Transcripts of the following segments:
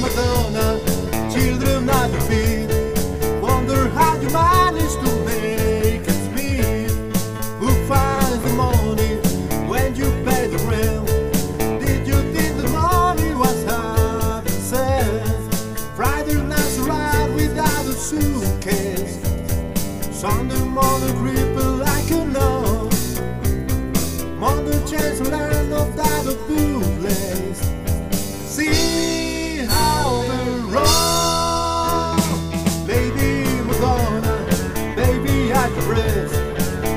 Madonna, children at your feet. Wonder how the money?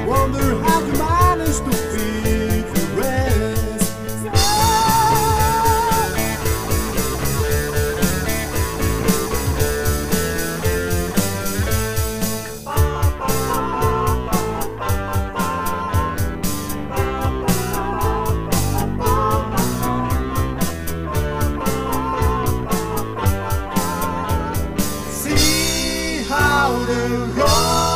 Wonder how you manage to feed the rest. See how.